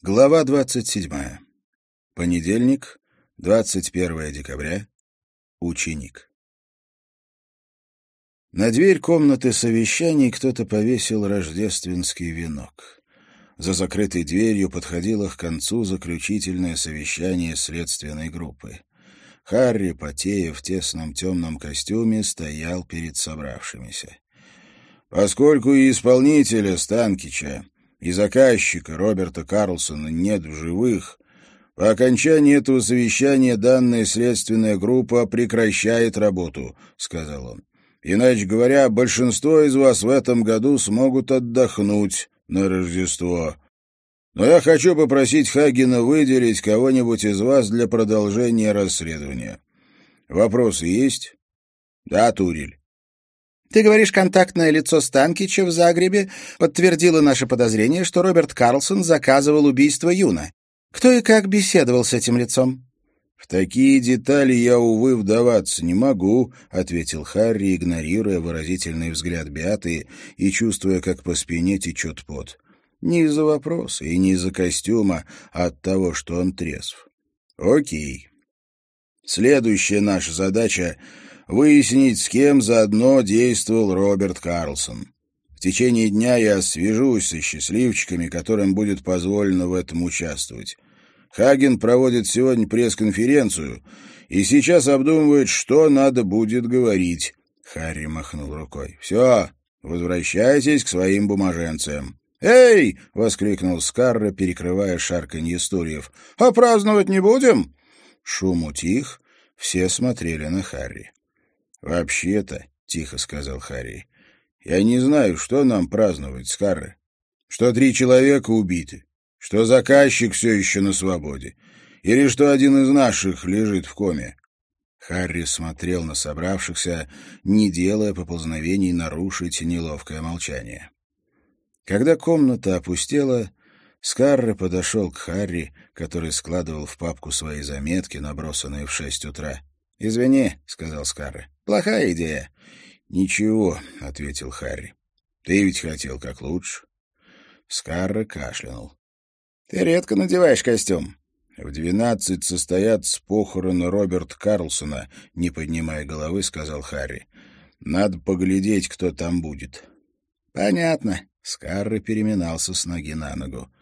Глава 27. Понедельник, 21 декабря. Ученик. На дверь комнаты совещаний кто-то повесил рождественский венок. За закрытой дверью подходило к концу заключительное совещание следственной группы. Харри, потея в тесном темном костюме, стоял перед собравшимися. Поскольку и исполнителя Станкича и заказчика Роберта Карлсона нет в живых, по окончании этого совещания данная следственная группа прекращает работу, — сказал он. Иначе говоря, большинство из вас в этом году смогут отдохнуть на Рождество. Но я хочу попросить Хагена выделить кого-нибудь из вас для продолжения расследования. Вопросы есть? Да, Турель. Ты говоришь, контактное лицо Станкича в Загребе подтвердило наше подозрение, что Роберт Карлсон заказывал убийство Юна. Кто и как беседовал с этим лицом? — В такие детали я, увы, вдаваться не могу, — ответил Харри, игнорируя выразительный взгляд Беаты и чувствуя, как по спине течет пот. Не из-за вопроса и не из-за костюма, а от того, что он трезв. — Окей. Следующая наша задача выяснить, с кем заодно действовал Роберт Карлсон. В течение дня я свяжусь со счастливчиками, которым будет позволено в этом участвовать. Хаген проводит сегодня пресс-конференцию и сейчас обдумывает, что надо будет говорить. Харри махнул рукой. «Все, возвращайтесь к своим бумаженцам». «Эй!» — воскликнул Скарра, перекрывая шарканье стульев. «А праздновать не будем?» Шум утих, все смотрели на Харри. «Вообще-то», — тихо сказал Харри, — «я не знаю, что нам праздновать, Скарре. Что три человека убиты, что заказчик все еще на свободе, или что один из наших лежит в коме». Харри смотрел на собравшихся, не делая поползновений нарушить неловкое молчание. Когда комната опустела, Скарре подошел к Харри, который складывал в папку свои заметки, набросанные в шесть утра. «Извини», — сказал Скарре, — «плохая идея». «Ничего», — ответил Харри. «Ты ведь хотел как лучше». Скарре кашлянул. «Ты редко надеваешь костюм». «В двенадцать состоятся похороны Роберта Карлсона», — не поднимая головы, сказал Харри. «Надо поглядеть, кто там будет». «Понятно». Скарре переминался с ноги на ногу.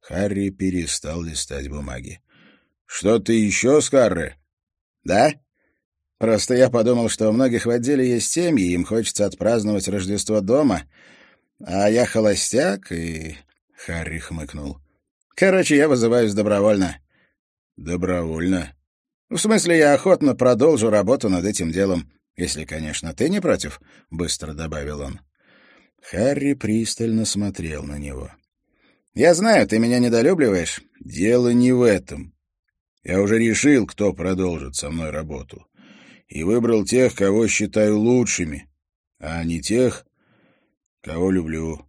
Харри перестал листать бумаги. «Что-то еще, Скарре?» «Да?» Просто я подумал, что у многих в отделе есть семьи, им хочется отпраздновать Рождество дома. А я холостяк, и...» — Харри хмыкнул. «Короче, я вызываюсь добровольно». «Добровольно?» «В смысле, я охотно продолжу работу над этим делом, если, конечно, ты не против», — быстро добавил он. Харри пристально смотрел на него. «Я знаю, ты меня недолюбливаешь». «Дело не в этом. Я уже решил, кто продолжит со мной работу и выбрал тех, кого считаю лучшими, а не тех, кого люблю.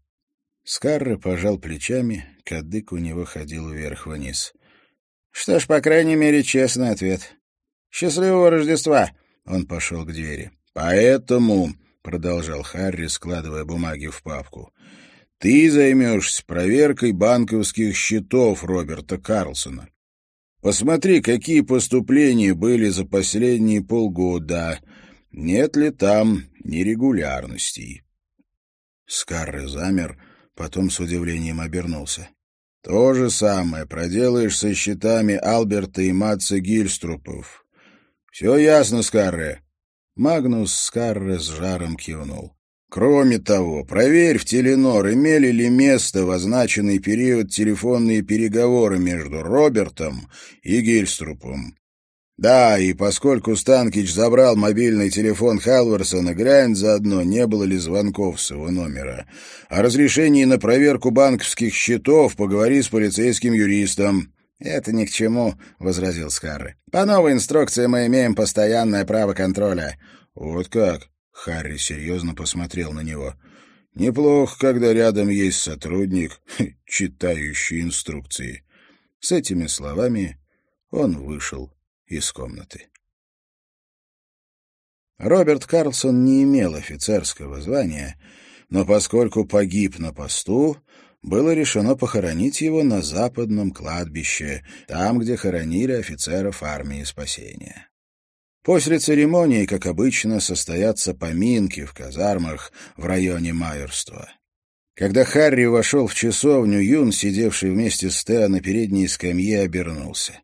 Скарра пожал плечами, кадык у него ходил вверх-вниз. — Что ж, по крайней мере, честный ответ. — Счастливого Рождества! — он пошел к двери. — Поэтому, — продолжал Харри, складывая бумаги в папку, — ты займешься проверкой банковских счетов Роберта Карлсона. Посмотри, какие поступления были за последние полгода. Нет ли там нерегулярностей?» Скарре замер, потом с удивлением обернулся. «То же самое проделаешь со счетами Алберта и Матца Гильструпов. Все ясно, Скарре?» Магнус Скарре с жаром кивнул. Кроме того, проверь в Теленор, имели ли место в означенный период телефонные переговоры между Робертом и Гильструпом. Да, и поскольку Станкич забрал мобильный телефон Халварсона, глянь заодно, не было ли звонков с его номера. О разрешении на проверку банковских счетов поговори с полицейским юристом. «Это ни к чему», — возразил Скарры. «По новой инструкции мы имеем постоянное право контроля». «Вот как?» Харри серьезно посмотрел на него. «Неплохо, когда рядом есть сотрудник, читающий инструкции». С этими словами он вышел из комнаты. Роберт Карлсон не имел офицерского звания, но поскольку погиб на посту, было решено похоронить его на западном кладбище, там, где хоронили офицеров армии спасения. После церемонии, как обычно, состоятся поминки в казармах в районе Майерства. Когда Харри вошел в часовню, Юн, сидевший вместе с Тео на передней скамье, обернулся.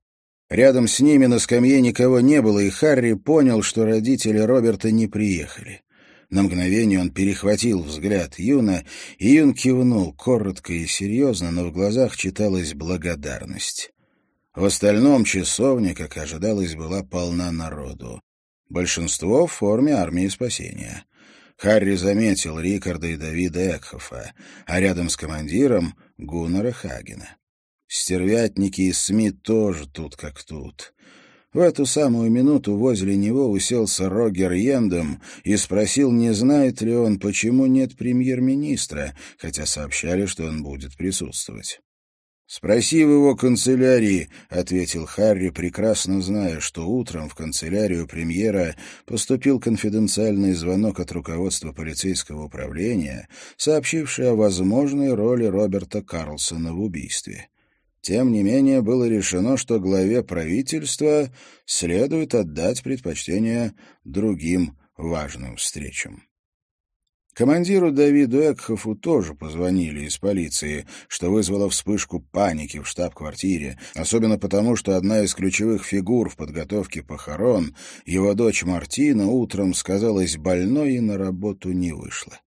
Рядом с ними на скамье никого не было, и Харри понял, что родители Роберта не приехали. На мгновение он перехватил взгляд Юна, и Юн кивнул коротко и серьезно, но в глазах читалась благодарность. В остальном часовня, как ожидалось, была полна народу. Большинство в форме армии спасения. Харри заметил Рикарда и Давида Экхофа, а рядом с командиром — Гуннера Хагена. Стервятники из СМИ тоже тут как тут. В эту самую минуту возле него уселся Рогер Йендом и спросил, не знает ли он, почему нет премьер-министра, хотя сообщали, что он будет присутствовать. «Спроси в его канцелярии», — ответил Харри, прекрасно зная, что утром в канцелярию премьера поступил конфиденциальный звонок от руководства полицейского управления, сообщивший о возможной роли Роберта Карлсона в убийстве. Тем не менее, было решено, что главе правительства следует отдать предпочтение другим важным встречам. Командиру Давиду Экхофу тоже позвонили из полиции, что вызвало вспышку паники в штаб-квартире, особенно потому, что одна из ключевых фигур в подготовке похорон, его дочь Мартина, утром сказалась больной и на работу не вышла.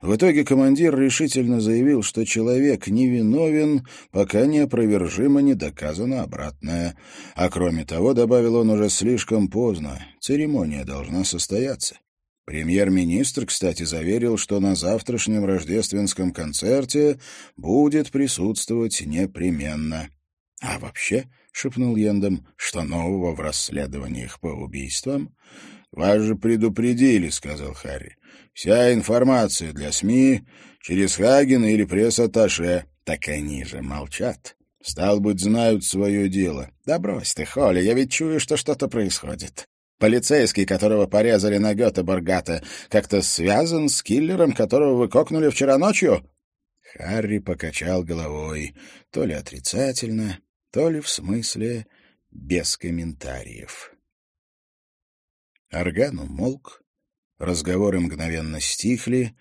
В итоге командир решительно заявил, что человек невиновен, пока неопровержимо не доказано обратное. А кроме того, добавил он уже слишком поздно, церемония должна состояться. Премьер-министр, кстати, заверил, что на завтрашнем рождественском концерте будет присутствовать непременно. — А вообще, — шепнул Йендом, — что нового в расследованиях по убийствам? — Вас же предупредили, — сказал Харри. Вся информация для СМИ через Хагена или пресс-атташе. Так они же молчат. Стал быть, знают свое дело. Да брось ты, Холли, я ведь чую, что что-то происходит. Полицейский, которого порезали на Гёте-Баргата, как-то связан с киллером, которого вы кокнули вчера ночью?» Харри покачал головой, то ли отрицательно, то ли в смысле без комментариев. Орган умолк, Разговоры мгновенно стихли.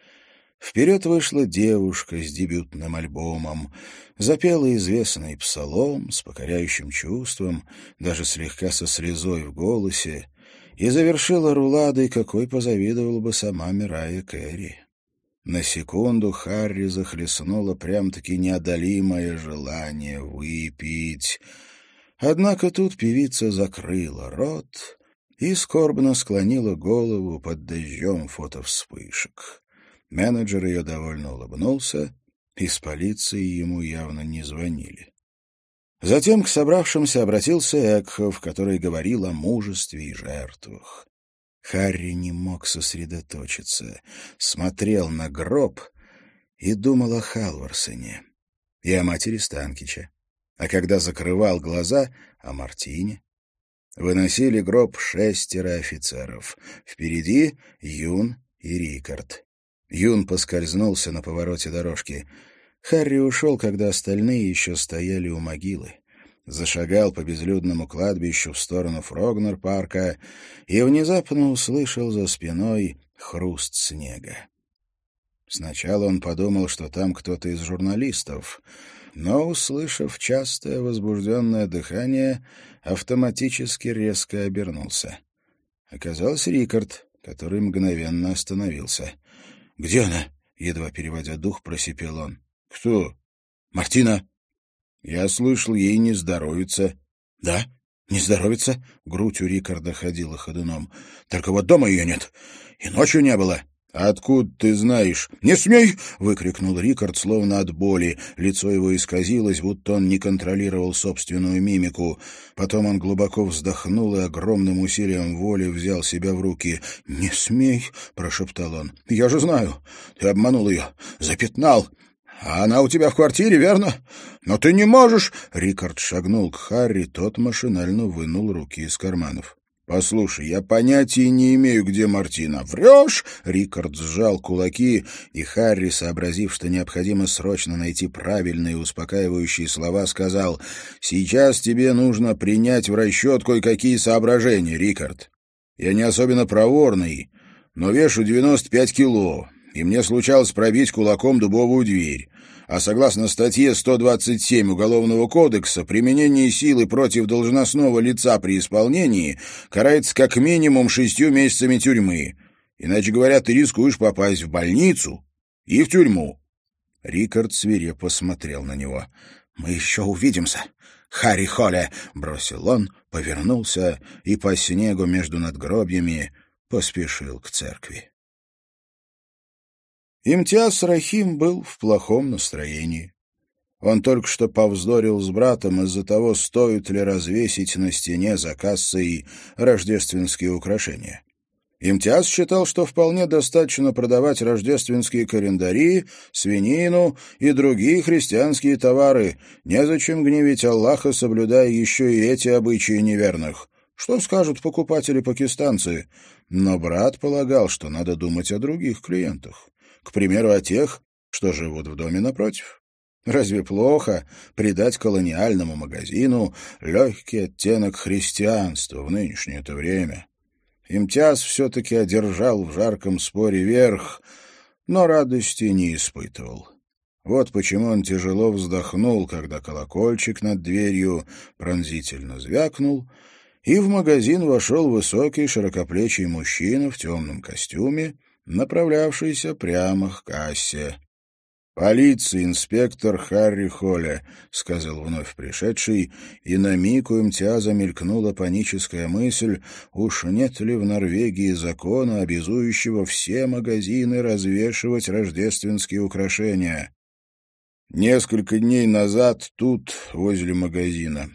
Вперед вышла девушка с дебютным альбомом, запела известный псалом с покоряющим чувством, даже слегка со слезой в голосе, и завершила руладой, какой позавидовала бы сама Мирая Кэрри. На секунду Харри захлестнуло прям-таки неодолимое желание выпить. Однако тут певица закрыла рот и скорбно склонила голову под дождем фотовспышек. Менеджер ее довольно улыбнулся, из полиции ему явно не звонили. Затем к собравшимся обратился Экхов, который говорил о мужестве и жертвах. Харри не мог сосредоточиться, смотрел на гроб и думал о Халварсоне и о матери Станкича, а когда закрывал глаза — о Мартине, Выносили гроб шестеро офицеров. Впереди Юн и Рикард. Юн поскользнулся на повороте дорожки. Харри ушел, когда остальные еще стояли у могилы. Зашагал по безлюдному кладбищу в сторону Фрогнер-парка и внезапно услышал за спиной хруст снега. Сначала он подумал, что там кто-то из журналистов, но, услышав частое возбужденное дыхание, автоматически резко обернулся. Оказался Рикард, который мгновенно остановился. «Где она?» — едва переводя дух, просипел он. «Кто?» «Мартина». «Я слышал, ей не здоровится». «Да? Не здоровится?» — грудь у Рикарда ходила ходуном. «Только вот дома ее нет. И ночью не было». «Откуда ты знаешь?» «Не смей!» — выкрикнул Рикард, словно от боли. Лицо его исказилось, будто он не контролировал собственную мимику. Потом он глубоко вздохнул и огромным усилием воли взял себя в руки. «Не смей!» — прошептал он. «Я же знаю! Ты обманул ее, запятнал!» Она у тебя в квартире, верно? Но ты не можешь...» Рикард шагнул к Харри, тот машинально вынул руки из карманов. «Послушай, я понятия не имею, где Мартина». «Врешь?» — Рикард сжал кулаки, и Харри, сообразив, что необходимо срочно найти правильные успокаивающие слова, сказал, «Сейчас тебе нужно принять в расчет кое-какие соображения, Рикард. Я не особенно проворный, но вешу 95 кило, и мне случалось пробить кулаком дубовую дверь а согласно статье 127 Уголовного кодекса, применение силы против должностного лица при исполнении карается как минимум шестью месяцами тюрьмы. Иначе говоря, ты рискуешь попасть в больницу и в тюрьму. Рикард свирепо смотрел на него. «Мы еще увидимся!» «Харри Холле!» — бросил он, повернулся и по снегу между надгробьями поспешил к церкви. Имтиаз Рахим был в плохом настроении. Он только что повздорил с братом из-за того, стоит ли развесить на стене за кассой рождественские украшения. Имтиаз считал, что вполне достаточно продавать рождественские календари, свинину и другие христианские товары. Незачем гневить Аллаха, соблюдая еще и эти обычаи неверных. Что скажут покупатели-пакистанцы? Но брат полагал, что надо думать о других клиентах. К примеру, о тех, что живут в доме напротив. Разве плохо придать колониальному магазину легкий оттенок христианства в нынешнее это время? Имтяз все-таки одержал в жарком споре верх, но радости не испытывал. Вот почему он тяжело вздохнул, когда колокольчик над дверью пронзительно звякнул, и в магазин вошел высокий широкоплечий мужчина в темном костюме направлявшийся прямо к кассе. «Полиция, инспектор Харри Холля», — сказал вновь пришедший, и на миг у МТА мелькнула паническая мысль, уж нет ли в Норвегии закона, обязующего все магазины развешивать рождественские украшения. Несколько дней назад тут, возле магазина,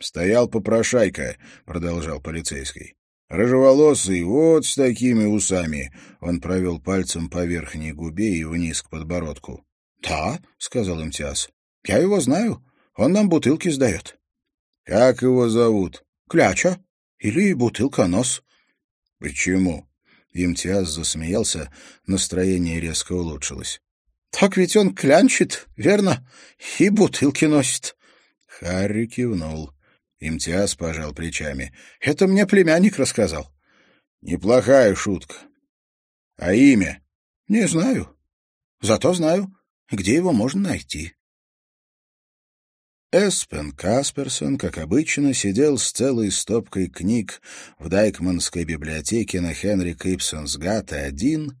стоял попрошайка, — продолжал полицейский. Рыжеволосый, вот с такими усами. Он провел пальцем по верхней губе и вниз к подбородку. — Да, — сказал Имтиаз. — Я его знаю. Он нам бутылки сдает. — Как его зовут? — Кляча. Или бутылка-нос. — Почему? Имтиаз засмеялся, настроение резко улучшилось. — Так ведь он клянчит, верно? И бутылки носит. Харри кивнул. Имтиаз пожал плечами. — Это мне племянник рассказал. — Неплохая шутка. — А имя? — Не знаю. Зато знаю, где его можно найти. Эспен Касперсон, как обычно, сидел с целой стопкой книг в Дайкманской библиотеке на Хенри Кипсонсгата один,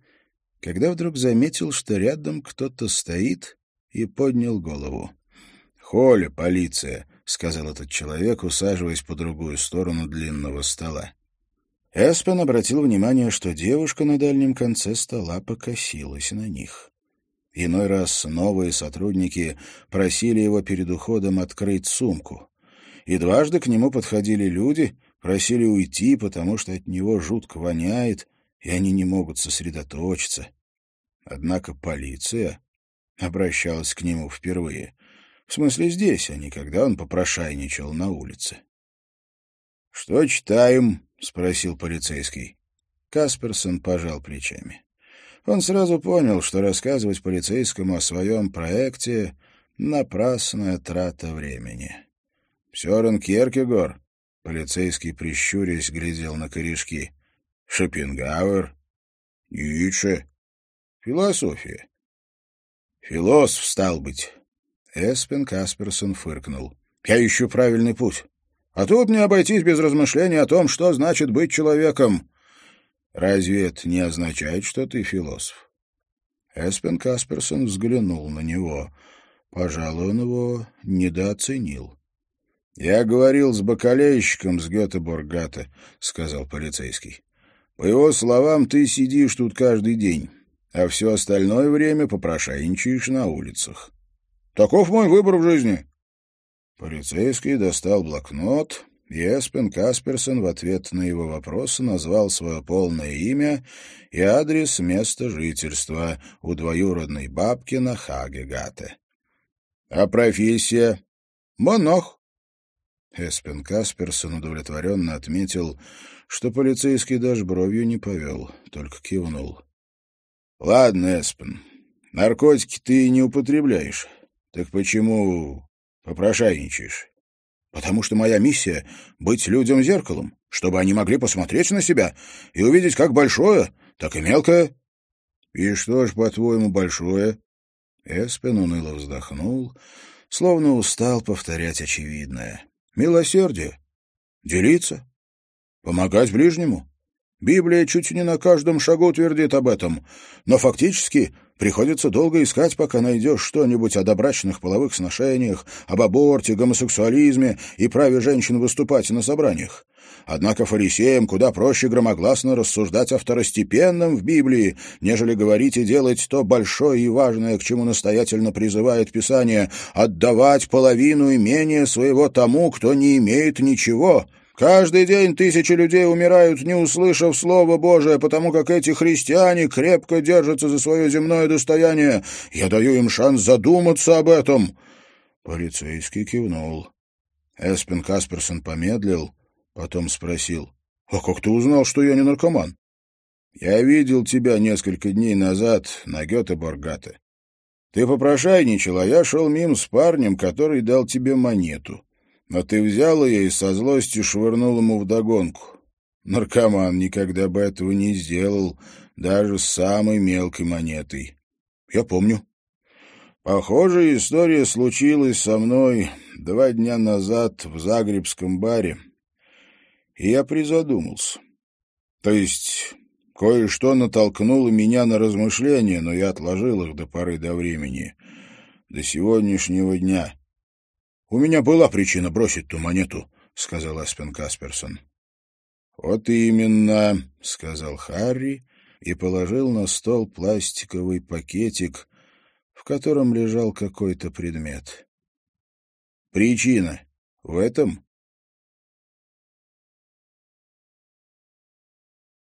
когда вдруг заметил, что рядом кто-то стоит, и поднял голову. «Холли, полиция!» — сказал этот человек, усаживаясь по другую сторону длинного стола. Эспен обратил внимание, что девушка на дальнем конце стола покосилась на них. Иной раз новые сотрудники просили его перед уходом открыть сумку. И дважды к нему подходили люди, просили уйти, потому что от него жутко воняет, и они не могут сосредоточиться. Однако полиция обращалась к нему впервые. В смысле здесь, а не когда он попрошайничал на улице. — Что читаем? — спросил полицейский. Касперсон пожал плечами. Он сразу понял, что рассказывать полицейскому о своем проекте — напрасная трата времени. — Сёрен Кьеркегор? — полицейский, прищурясь, глядел на корешки. — Шопенгауэр? — Ницше? — Философия. — Философ, стал быть. Эспен Касперсон фыркнул. «Я ищу правильный путь. А тут не обойтись без размышления о том, что значит быть человеком. Разве это не означает, что ты философ?» Эспен Касперсон взглянул на него. Пожалуй, он его недооценил. «Я говорил с бакалейщиком с Гетеборгата», — сказал полицейский. «По его словам, ты сидишь тут каждый день, а все остальное время попрошайничаешь на улицах. Таков мой выбор в жизни. Полицейский достал блокнот, и Эспен Касперсон в ответ на его вопрос назвал свое полное имя и адрес места жительства у двоюродной бабки на Хагегате. — А профессия? — Монах. Эспен Касперсон удовлетворенно отметил, что полицейский даже бровью не повел, только кивнул. — Ладно, Эспен, наркотики ты не употребляешь. Так почему попрошайничаешь? — Потому что моя миссия — быть людям зеркалом, чтобы они могли посмотреть на себя и увидеть как большое, так и мелкое. — И что ж, по-твоему, большое? Эспен уныло вздохнул, словно устал повторять очевидное. — Милосердие. Делиться. Помогать ближнему. Библия чуть не на каждом шагу твердит об этом, но фактически приходится долго искать, пока найдешь что-нибудь о добрачных половых сношениях, об аборте, гомосексуализме и праве женщин выступать на собраниях. Однако фарисеям куда проще громогласно рассуждать о второстепенном в Библии, нежели говорить и делать то большое и важное, к чему настоятельно призывает Писание — отдавать половину имения своего тому, кто не имеет ничего — Каждый день тысячи людей умирают, не услышав Слова Божие, потому как эти христиане крепко держатся за свое земное достояние. Я даю им шанс задуматься об этом». Полицейский кивнул. Эспен Касперсон помедлил, потом спросил. «А как ты узнал, что я не наркоман?» «Я видел тебя несколько дней назад на Гёте-Боргате. Ты попрошайничал, а я шел мимо с парнем, который дал тебе монету. Но ты взял ее и со злостью швырнул ему вдогонку. Наркоман никогда бы этого не сделал, даже с самой мелкой монетой. Я помню. Похожая история случилась со мной два дня назад в Загребском баре, и я призадумался. То есть кое-что натолкнуло меня на размышления, но я отложил их до поры до времени, до сегодняшнего дня. — У меня была причина бросить ту монету, — сказал Аспен Касперсон. — Вот именно, — сказал Харри и положил на стол пластиковый пакетик, в котором лежал какой-то предмет. — Причина в этом?